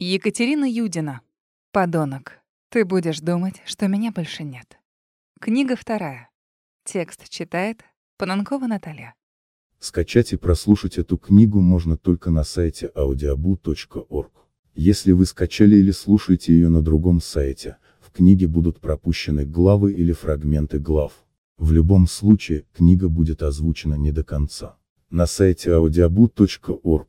Екатерина Юдина. Подонок. Ты будешь думать, что меня больше нет. Книга вторая. Текст читает Пананкова Наталья. Скачать и прослушать эту книгу можно только на сайте audiobu.org. Если вы скачали или слушаете ее на другом сайте, в книге будут пропущены главы или фрагменты глав. В любом случае, книга будет озвучена не до конца. На сайте audiobu.org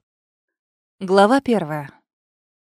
Глава первая.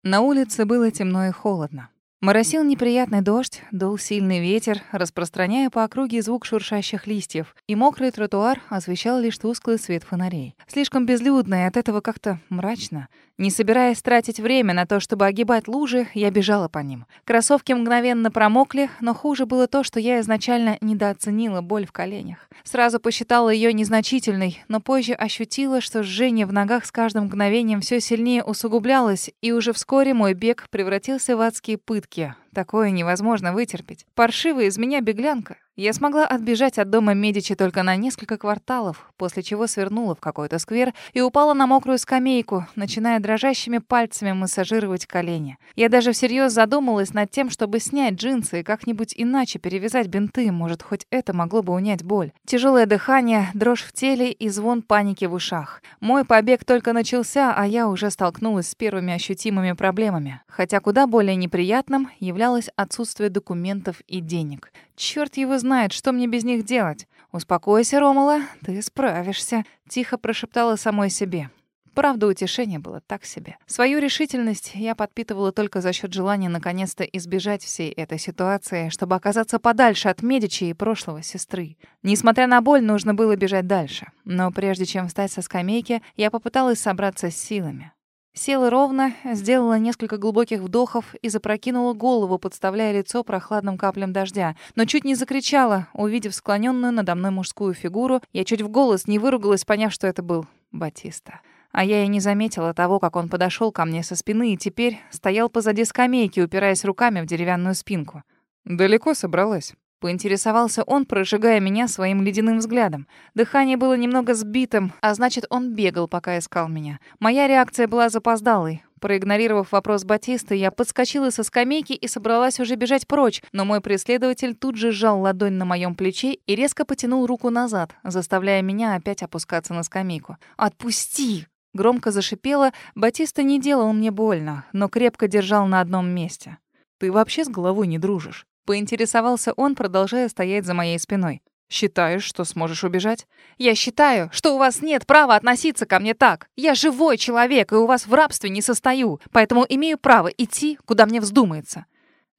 На улице было темно и холодно. Моросил неприятный дождь, дул сильный ветер, распространяя по округе звук шуршащих листьев, и мокрый тротуар освещал лишь тусклый свет фонарей. Слишком безлюдно и от этого как-то мрачно. Не собираясь тратить время на то, чтобы огибать лужи, я бежала по ним. Кроссовки мгновенно промокли, но хуже было то, что я изначально недооценила боль в коленях. Сразу посчитала ее незначительной, но позже ощутила, что жжение в ногах с каждым мгновением все сильнее усугублялось, и уже вскоре мой бег превратился в адские пытки. Ekki Такое невозможно вытерпеть. Паршивая из меня беглянка. Я смогла отбежать от дома Медичи только на несколько кварталов, после чего свернула в какой-то сквер и упала на мокрую скамейку, начиная дрожащими пальцами массажировать колени. Я даже всерьез задумалась над тем, чтобы снять джинсы и как-нибудь иначе перевязать бинты, может, хоть это могло бы унять боль. Тяжелое дыхание, дрожь в теле и звон паники в ушах. Мой побег только начался, а я уже столкнулась с первыми ощутимыми проблемами. Хотя куда более неприятным являлось отсутствие документов и денег. Черт его знает, что мне без них делать. Успокойся, Ромала, ты справишься, тихо прошептала самой себе. Правда, утешение было так себе. Свою решительность я подпитывала только за счет желания наконец-то избежать всей этой ситуации, чтобы оказаться подальше от Медичи и прошлого сестры. Несмотря на боль, нужно было бежать дальше. Но прежде чем встать со скамейки, я попыталась собраться с силами. Села ровно, сделала несколько глубоких вдохов и запрокинула голову, подставляя лицо прохладным каплям дождя. Но чуть не закричала, увидев склоненную надо мной мужскую фигуру. Я чуть в голос не выругалась, поняв, что это был Батиста. А я и не заметила того, как он подошел ко мне со спины и теперь стоял позади скамейки, упираясь руками в деревянную спинку. «Далеко собралась?» Поинтересовался он, прожигая меня своим ледяным взглядом. Дыхание было немного сбитым, а значит, он бегал, пока искал меня. Моя реакция была запоздалой. Проигнорировав вопрос Батиста, я подскочила со скамейки и собралась уже бежать прочь, но мой преследователь тут же сжал ладонь на моем плече и резко потянул руку назад, заставляя меня опять опускаться на скамейку. «Отпусти!» Громко зашипела, Батиста не делал мне больно, но крепко держал на одном месте. «Ты вообще с головой не дружишь?» Поинтересовался он, продолжая стоять за моей спиной. «Считаешь, что сможешь убежать?» «Я считаю, что у вас нет права относиться ко мне так. Я живой человек, и у вас в рабстве не состою, поэтому имею право идти, куда мне вздумается».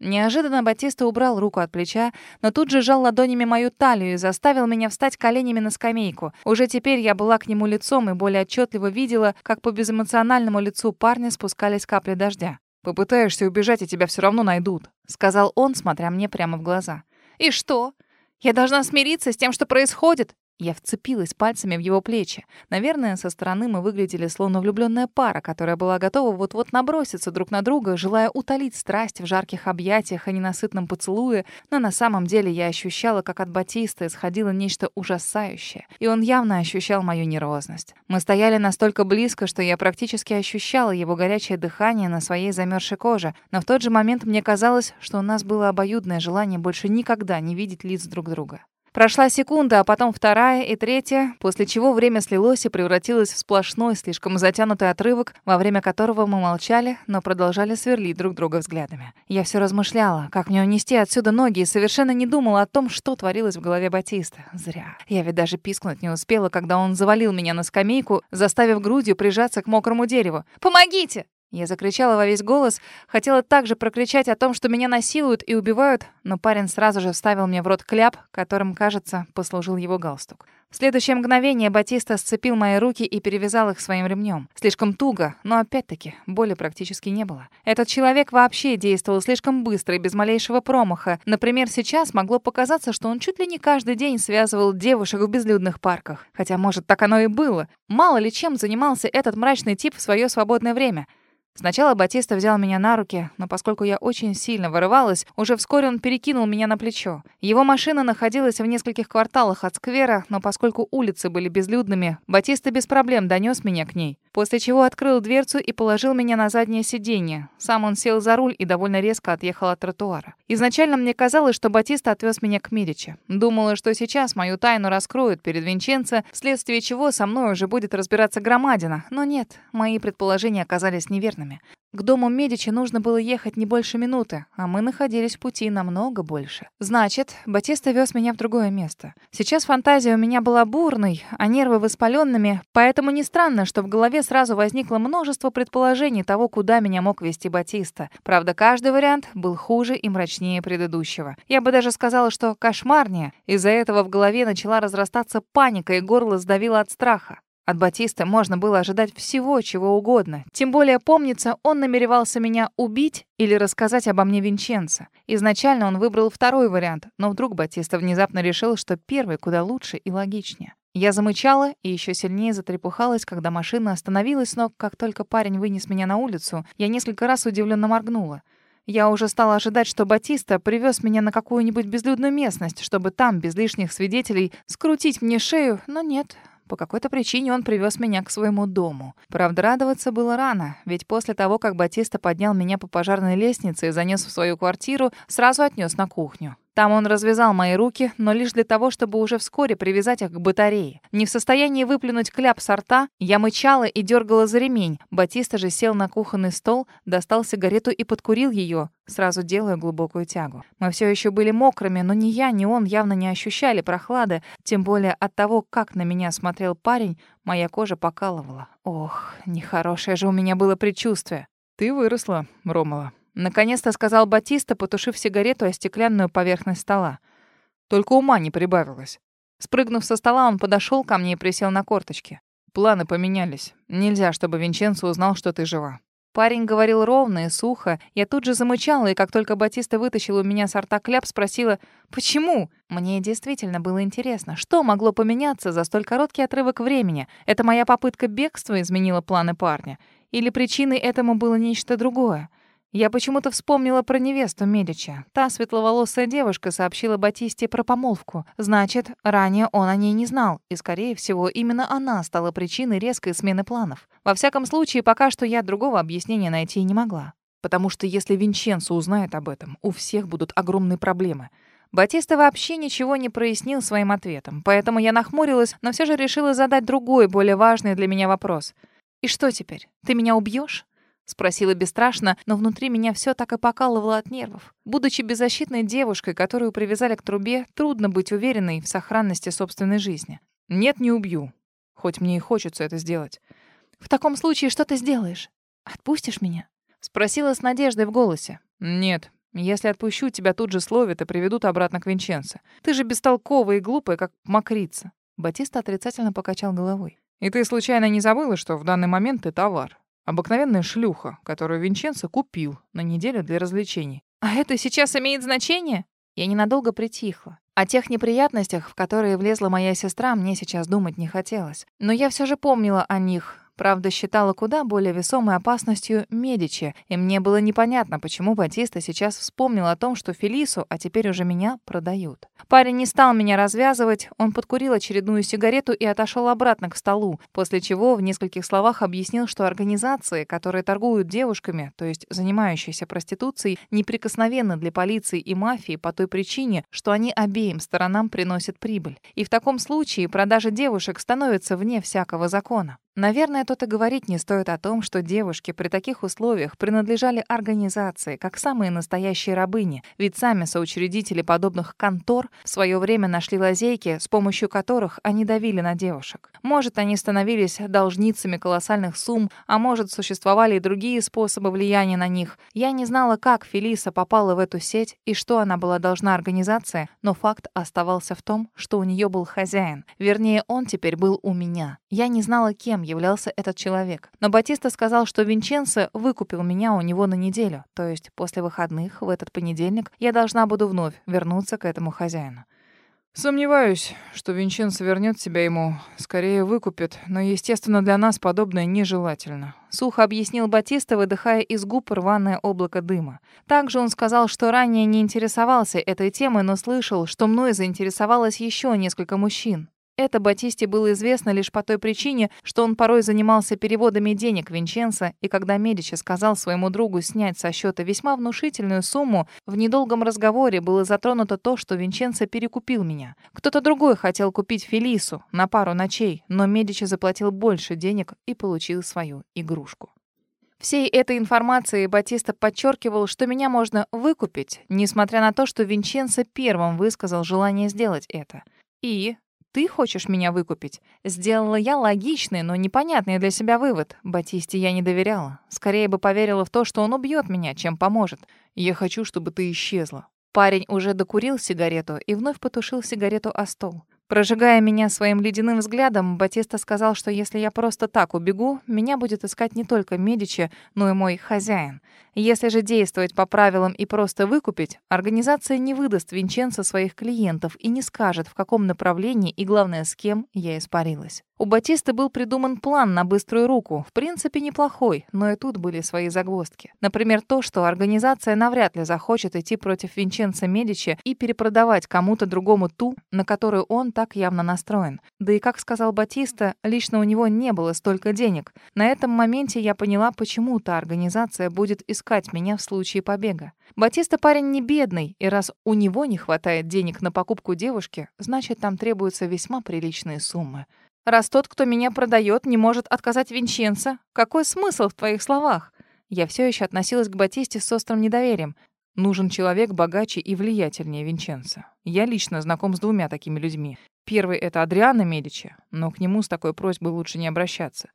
Неожиданно Батиста убрал руку от плеча, но тут же сжал ладонями мою талию и заставил меня встать коленями на скамейку. Уже теперь я была к нему лицом и более отчетливо видела, как по безэмоциональному лицу парня спускались капли дождя. «Попытаешься убежать, и тебя все равно найдут», — сказал он, смотря мне прямо в глаза. «И что? Я должна смириться с тем, что происходит?» Я вцепилась пальцами в его плечи. Наверное, со стороны мы выглядели словно влюбленная пара, которая была готова вот-вот наброситься друг на друга, желая утолить страсть в жарких объятиях и ненасытном поцелуе, но на самом деле я ощущала, как от Батиста исходило нечто ужасающее, и он явно ощущал мою нервозность. Мы стояли настолько близко, что я практически ощущала его горячее дыхание на своей замерзшей коже, но в тот же момент мне казалось, что у нас было обоюдное желание больше никогда не видеть лиц друг друга. Прошла секунда, а потом вторая и третья, после чего время слилось и превратилось в сплошной, слишком затянутый отрывок, во время которого мы молчали, но продолжали сверлить друг друга взглядами. Я все размышляла, как мне унести отсюда ноги, и совершенно не думала о том, что творилось в голове Батиста. Зря. Я ведь даже пискнуть не успела, когда он завалил меня на скамейку, заставив грудью прижаться к мокрому дереву. «Помогите!» Я закричала во весь голос, хотела также прокричать о том, что меня насилуют и убивают, но парень сразу же вставил мне в рот кляп, которым, кажется, послужил его галстук. В следующее мгновение Батиста сцепил мои руки и перевязал их своим ремнем. Слишком туго, но опять-таки боли практически не было. Этот человек вообще действовал слишком быстро и без малейшего промаха. Например, сейчас могло показаться, что он чуть ли не каждый день связывал девушек в безлюдных парках. Хотя, может, так оно и было. Мало ли чем занимался этот мрачный тип в свое свободное время. Сначала Батиста взял меня на руки, но поскольку я очень сильно вырывалась, уже вскоре он перекинул меня на плечо. Его машина находилась в нескольких кварталах от сквера, но поскольку улицы были безлюдными, Батиста без проблем донес меня к ней после чего открыл дверцу и положил меня на заднее сиденье. Сам он сел за руль и довольно резко отъехал от тротуара. Изначально мне казалось, что Батиста отвез меня к Медичи. Думала, что сейчас мою тайну раскроют перед Винченцо, вследствие чего со мной уже будет разбираться громадина. Но нет, мои предположения оказались неверными. К дому Медичи нужно было ехать не больше минуты, а мы находились в пути намного больше. Значит, Батиста вез меня в другое место. Сейчас фантазия у меня была бурной, а нервы воспаленными, поэтому не странно, что в голове сразу возникло множество предположений того, куда меня мог вести Батиста. Правда, каждый вариант был хуже и мрачнее предыдущего. Я бы даже сказала, что кошмарнее. Из-за этого в голове начала разрастаться паника, и горло сдавило от страха. От Батиста можно было ожидать всего, чего угодно. Тем более, помнится, он намеревался меня убить или рассказать обо мне Винченцо. Изначально он выбрал второй вариант, но вдруг Батиста внезапно решил, что первый куда лучше и логичнее. Я замычала и еще сильнее затрепухалась, когда машина остановилась, но как только парень вынес меня на улицу, я несколько раз удивленно моргнула. Я уже стала ожидать, что Батиста привез меня на какую-нибудь безлюдную местность, чтобы там, без лишних свидетелей, скрутить мне шею, но нет. По какой-то причине он привез меня к своему дому. Правда, радоваться было рано, ведь после того, как Батиста поднял меня по пожарной лестнице и занес в свою квартиру, сразу отнес на кухню. Там он развязал мои руки, но лишь для того, чтобы уже вскоре привязать их к батарее. Не в состоянии выплюнуть кляп со рта, я мычала и дергала за ремень. Батиста же сел на кухонный стол, достал сигарету и подкурил ее, сразу делая глубокую тягу. Мы все еще были мокрыми, но ни я, ни он явно не ощущали прохлады, тем более от того, как на меня смотрел парень, моя кожа покалывала. Ох, нехорошее же у меня было предчувствие. «Ты выросла, Ромала», Наконец-то сказал Батиста, потушив сигарету о стеклянную поверхность стола. Только ума не прибавилось. Спрыгнув со стола, он подошел ко мне и присел на корточки. Планы поменялись. Нельзя, чтобы Винченцо узнал, что ты жива. Парень говорил ровно и сухо. Я тут же замычала, и как только Батиста вытащил у меня с рта кляп, спросила «Почему?». Мне действительно было интересно, что могло поменяться за столь короткий отрывок времени. Это моя попытка бегства изменила планы парня? Или причиной этому было нечто другое? Я почему-то вспомнила про невесту Медича. Та светловолосая девушка сообщила Батисте про помолвку. Значит, ранее он о ней не знал, и, скорее всего, именно она стала причиной резкой смены планов. Во всяком случае, пока что я другого объяснения найти не могла. Потому что если Винченцо узнает об этом, у всех будут огромные проблемы. Батиста вообще ничего не прояснил своим ответом, поэтому я нахмурилась, но все же решила задать другой, более важный для меня вопрос. «И что теперь? Ты меня убьешь? Спросила бесстрашно, но внутри меня все так и покалывало от нервов. Будучи беззащитной девушкой, которую привязали к трубе, трудно быть уверенной в сохранности собственной жизни. «Нет, не убью. Хоть мне и хочется это сделать». «В таком случае что ты сделаешь? Отпустишь меня?» Спросила с надеждой в голосе. «Нет. Если отпущу, тебя тут же словят и приведут обратно к Винченце. Ты же бестолковая и глупая, как мокрица». Батиста отрицательно покачал головой. «И ты случайно не забыла, что в данный момент ты товар? Обыкновенная шлюха, которую Винченцо купил на неделю для развлечений. А это сейчас имеет значение? Я ненадолго притихла. О тех неприятностях, в которые влезла моя сестра, мне сейчас думать не хотелось. Но я все же помнила о них, Правда, считала куда более весомой опасностью Медичи, и мне было непонятно, почему Батиста сейчас вспомнил о том, что Фелису, а теперь уже меня, продают. Парень не стал меня развязывать, он подкурил очередную сигарету и отошел обратно к столу, после чего в нескольких словах объяснил, что организации, которые торгуют девушками, то есть занимающиеся проституцией, неприкосновенны для полиции и мафии по той причине, что они обеим сторонам приносят прибыль. И в таком случае продажа девушек становится вне всякого закона. Наверное, тут и говорить не стоит о том, что девушки при таких условиях принадлежали организации, как самые настоящие рабыни, ведь сами соучредители подобных контор в свое время нашли лазейки, с помощью которых они давили на девушек. Может, они становились должницами колоссальных сумм, а может, существовали и другие способы влияния на них. Я не знала, как Фелиса попала в эту сеть и что она была должна организации, но факт оставался в том, что у нее был хозяин. Вернее, он теперь был у меня. Я не знала, кем являлся этот человек. Но Батиста сказал, что Винченцо выкупил меня у него на неделю, то есть после выходных в этот понедельник я должна буду вновь вернуться к этому хозяину. Сомневаюсь, что Винченцо вернет себя ему, скорее выкупит, но, естественно, для нас подобное нежелательно. Сухо объяснил Батиста, выдыхая из губ рваное облако дыма. Также он сказал, что ранее не интересовался этой темой, но слышал, что мной заинтересовалось еще несколько мужчин. Это Батисте было известно лишь по той причине, что он порой занимался переводами денег Винченца, и когда Медичи сказал своему другу снять со счета весьма внушительную сумму, в недолгом разговоре было затронуто то, что Винченцо перекупил меня. Кто-то другой хотел купить Фелису на пару ночей, но Медичи заплатил больше денег и получил свою игрушку. Всей этой информацией Батиста подчеркивал, что меня можно выкупить, несмотря на то, что Винченцо первым высказал желание сделать это. И ты хочешь меня выкупить? Сделала я логичный, но непонятный для себя вывод. Батисте я не доверяла. Скорее бы поверила в то, что он убьет меня, чем поможет. Я хочу, чтобы ты исчезла. Парень уже докурил сигарету и вновь потушил сигарету о стол. Прожигая меня своим ледяным взглядом, Батиста сказал, что если я просто так убегу, меня будет искать не только Медичи, но и мой хозяин. Если же действовать по правилам и просто выкупить, организация не выдаст Винченцо своих клиентов и не скажет, в каком направлении и, главное, с кем я испарилась. У Батисты был придуман план на быструю руку. В принципе, неплохой, но и тут были свои загвоздки. Например, то, что организация навряд ли захочет идти против Винченца Медичи и перепродавать кому-то другому ту, на которую он так явно настроен. Да и, как сказал Батиста, лично у него не было столько денег. На этом моменте я поняла, почему та организация будет искать меня в случае побега. Батиста парень не бедный, и раз у него не хватает денег на покупку девушки, значит, там требуются весьма приличные суммы. Раз тот, кто меня продает, не может отказать Винченцо, какой смысл в твоих словах? Я все еще относилась к Батисте с острым недоверием. Нужен человек богаче и влиятельнее Винченцо. Я лично знаком с двумя такими людьми. Первый — это Адриано Медичи, но к нему с такой просьбой лучше не обращаться.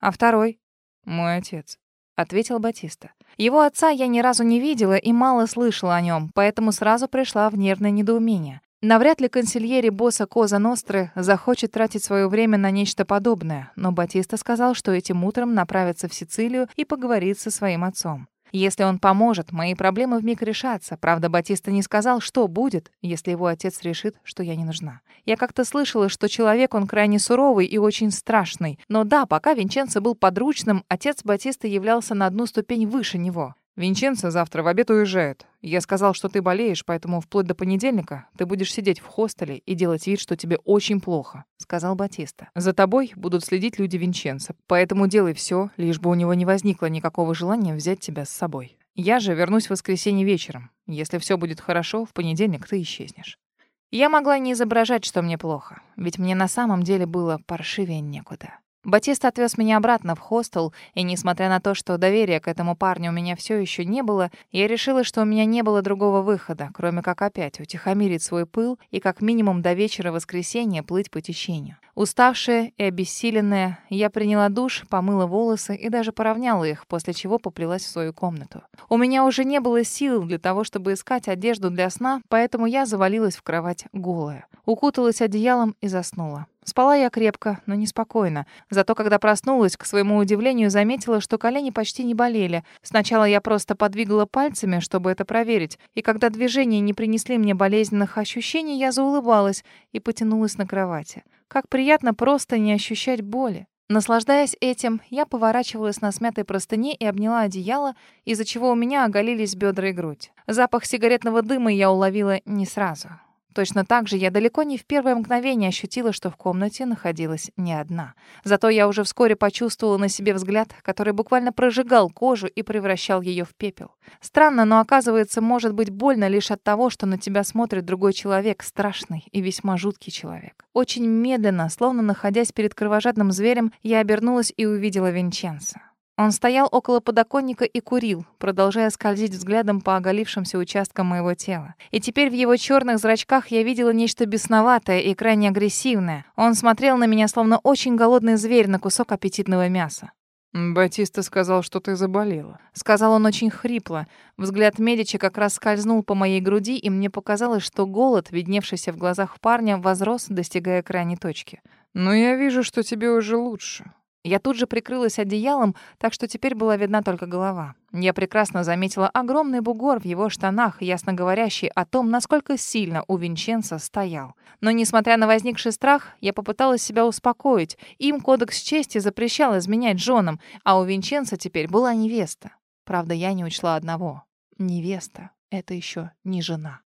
А второй? Мой отец. — ответил Батиста. Его отца я ни разу не видела и мало слышала о нем, поэтому сразу пришла в нервное недоумение. Навряд ли консильери босса Коза Ностры захочет тратить свое время на нечто подобное, но Батиста сказал, что этим утром направится в Сицилию и поговорит со своим отцом. Если он поможет, мои проблемы вмиг решатся. Правда, Батиста не сказал, что будет, если его отец решит, что я не нужна. Я как-то слышала, что человек он крайне суровый и очень страшный. Но да, пока Винченцо был подручным, отец Батиста являлся на одну ступень выше него. Винченцо завтра в обед уезжает. Я сказал, что ты болеешь, поэтому вплоть до понедельника ты будешь сидеть в хостеле и делать вид, что тебе очень плохо», — сказал Батиста. «За тобой будут следить люди Винченцо, поэтому делай все, лишь бы у него не возникло никакого желания взять тебя с собой. Я же вернусь в воскресенье вечером. Если все будет хорошо, в понедельник ты исчезнешь». Я могла не изображать, что мне плохо, ведь мне на самом деле было паршивее некуда. Батист отвез меня обратно в хостел, и несмотря на то, что доверия к этому парню у меня все еще не было, я решила, что у меня не было другого выхода, кроме как опять утихомирить свой пыл и как минимум до вечера воскресенья плыть по течению. Уставшая и обессиленная, я приняла душ, помыла волосы и даже поравняла их, после чего поплелась в свою комнату. У меня уже не было сил для того, чтобы искать одежду для сна, поэтому я завалилась в кровать голая. Укуталась одеялом и заснула. Спала я крепко, но неспокойно. Зато когда проснулась, к своему удивлению, заметила, что колени почти не болели. Сначала я просто подвигала пальцами, чтобы это проверить, и когда движения не принесли мне болезненных ощущений, я заулыбалась и потянулась на кровати. Как приятно просто не ощущать боли. Наслаждаясь этим, я поворачивалась на смятой простыне и обняла одеяло, из-за чего у меня оголились бедра и грудь. Запах сигаретного дыма я уловила не сразу. Точно так же я далеко не в первое мгновение ощутила, что в комнате находилась не одна. Зато я уже вскоре почувствовала на себе взгляд, который буквально прожигал кожу и превращал ее в пепел. Странно, но оказывается, может быть больно лишь от того, что на тебя смотрит другой человек, страшный и весьма жуткий человек. Очень медленно, словно находясь перед кровожадным зверем, я обернулась и увидела Винченца. Он стоял около подоконника и курил, продолжая скользить взглядом по оголившимся участкам моего тела. И теперь в его черных зрачках я видела нечто бесноватое и крайне агрессивное. Он смотрел на меня, словно очень голодный зверь на кусок аппетитного мяса. «Батиста сказал, что ты заболела», — сказал он очень хрипло. Взгляд Медичи как раз скользнул по моей груди, и мне показалось, что голод, видневшийся в глазах парня, возрос, достигая крайней точки. «Но я вижу, что тебе уже лучше. Я тут же прикрылась одеялом, так что теперь была видна только голова. Я прекрасно заметила огромный бугор в его штанах, ясно говорящий о том, насколько сильно у Винченца стоял. Но, несмотря на возникший страх, я попыталась себя успокоить. Им кодекс чести запрещал изменять женам, а у Винченца теперь была невеста. Правда, я не учла одного. Невеста — это еще не жена.